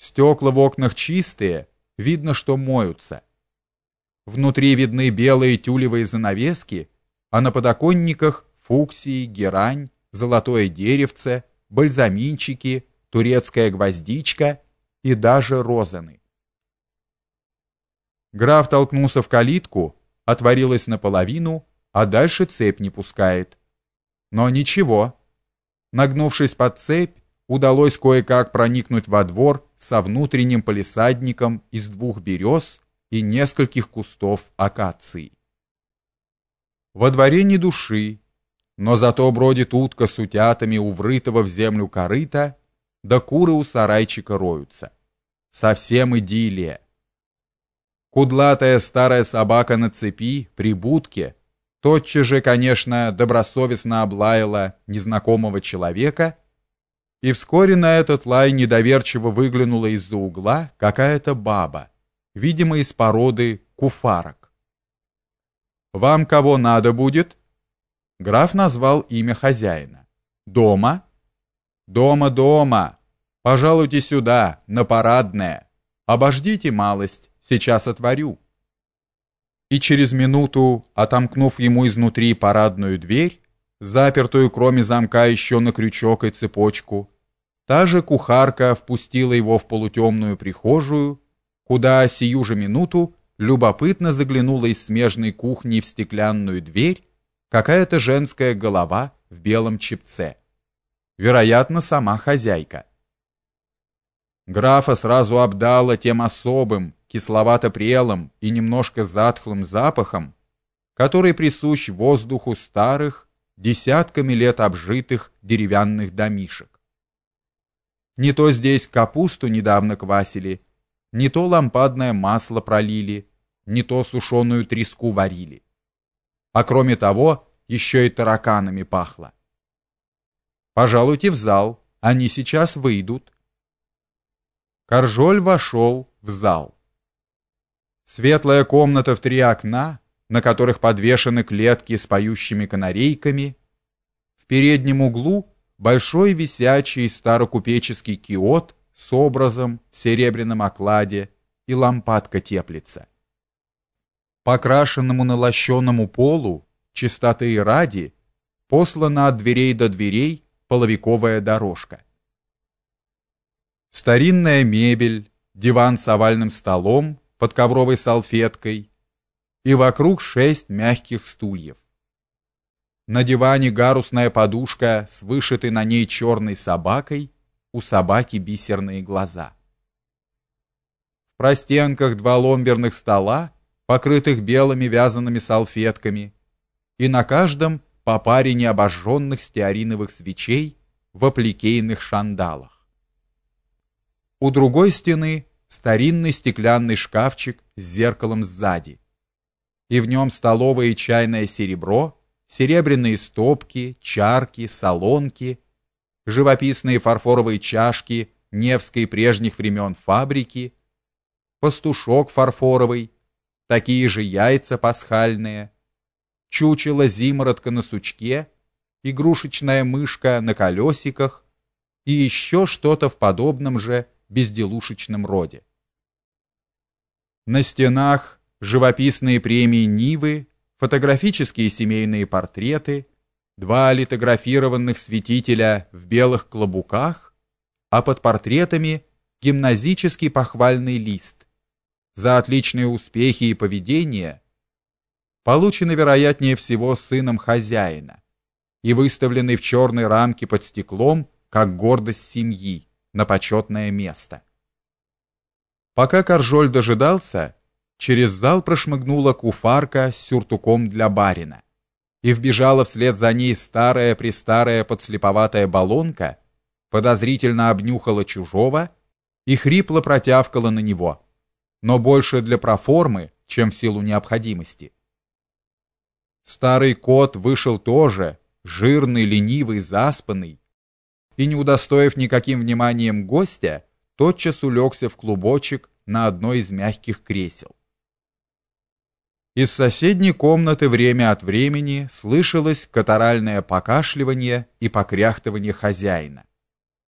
Стекла в окнах чистые, видно, что моются. Внутри видны белые тюлевые занавески, а на подоконниках фуксии, герань, золотое деревце, бальзаминчики, турецкая гвоздичка и даже розаны. Граф толкнулся в калитку, отворилась наполовину, а дальше цепь не пускает. Но ничего. Нагнувшись под цепь, удалось кое-как проникнуть во двор со внутренним полисадником из двух берез и нескольких кустов акации. Во дворе ни души, но зато бродит утка с утятами у врытого в землю корыта, да куры у сарайчика роются. Совсем идиллия. Кудлатая старая собака на цепи при будке тотчас же, конечно, добросовестно облаяла незнакомого человека и вскоре на этот лай недоверчиво выглянула из-за угла какая-то баба, видимо, из породы куфарок. «Вам кого надо будет?» Граф назвал имя хозяина. «Дома?» «Дома, дома! Пожалуйте сюда, на парадное. Обождите малость, сейчас отворю». И через минуту, отомкнув ему изнутри парадную дверь, запертую кроме замка еще на крючок и цепочку. Та же кухарка впустила его в полутемную прихожую, куда сию же минуту любопытно заглянула из смежной кухни в стеклянную дверь какая-то женская голова в белом чепце. Вероятно, сама хозяйка. Графа сразу обдала тем особым, кисловато-прелым и немножко затхлым запахом, который присущ воздуху старых, десятками лет обжитых деревянных домишек. Не то здесь капусту недавно квасили, не то лампадное масло пролили, не то сушеную треску варили. А кроме того, еще и тараканами пахло. Пожалуйте в зал, они сейчас выйдут. Каржоль вошел в зал. Светлая комната в три окна, на которых подвешены клетки с поющими канарейками. В переднем углу большой висячий старокупеческий киот с образом в серебряном окладе и лампадка теплится. По крашенному налощенному полу, чистоты и ради, послана от дверей до дверей половиковая дорожка. Старинная мебель, диван с овальным столом под ковровой салфеткой, и вокруг шесть мягких стульев. На диване гарусная подушка с вышитой на ней черной собакой, у собаки бисерные глаза. В простенках два ломберных стола, покрытых белыми вязаными салфетками, и на каждом по паре необожженных стеариновых свечей в апликейных шандалах. У другой стены старинный стеклянный шкафчик с зеркалом сзади и в нем столовое и чайное серебро, серебряные стопки, чарки, солонки, живописные фарфоровые чашки Невской прежних времен фабрики, пастушок фарфоровый, такие же яйца пасхальные, чучело зимородка на сучке, игрушечная мышка на колесиках и еще что-то в подобном же безделушечном роде. На стенах живописные премии Нивы, фотографические семейные портреты, два литографированных святителя в белых клобуках, а под портретами гимназический похвальный лист за отличные успехи и поведение, полученный, вероятнее всего, сыном хозяина и выставленный в черной рамке под стеклом как гордость семьи на почетное место. Пока Каржоль дожидался, Через зал прошмыгнула куфарка с сюртуком для барина. И вбежала вслед за ней старая-престарая подслеповатая балонка, подозрительно обнюхала чужого и хрипло протявкала на него, но больше для проформы, чем в силу необходимости. Старый кот вышел тоже, жирный, ленивый, заспанный, и не удостоив никаким вниманием гостя, тотчас улегся в клубочек на одно из мягких кресел. Из соседней комнаты время от времени слышалось катаральное покашливание и покряхтывание хозяина.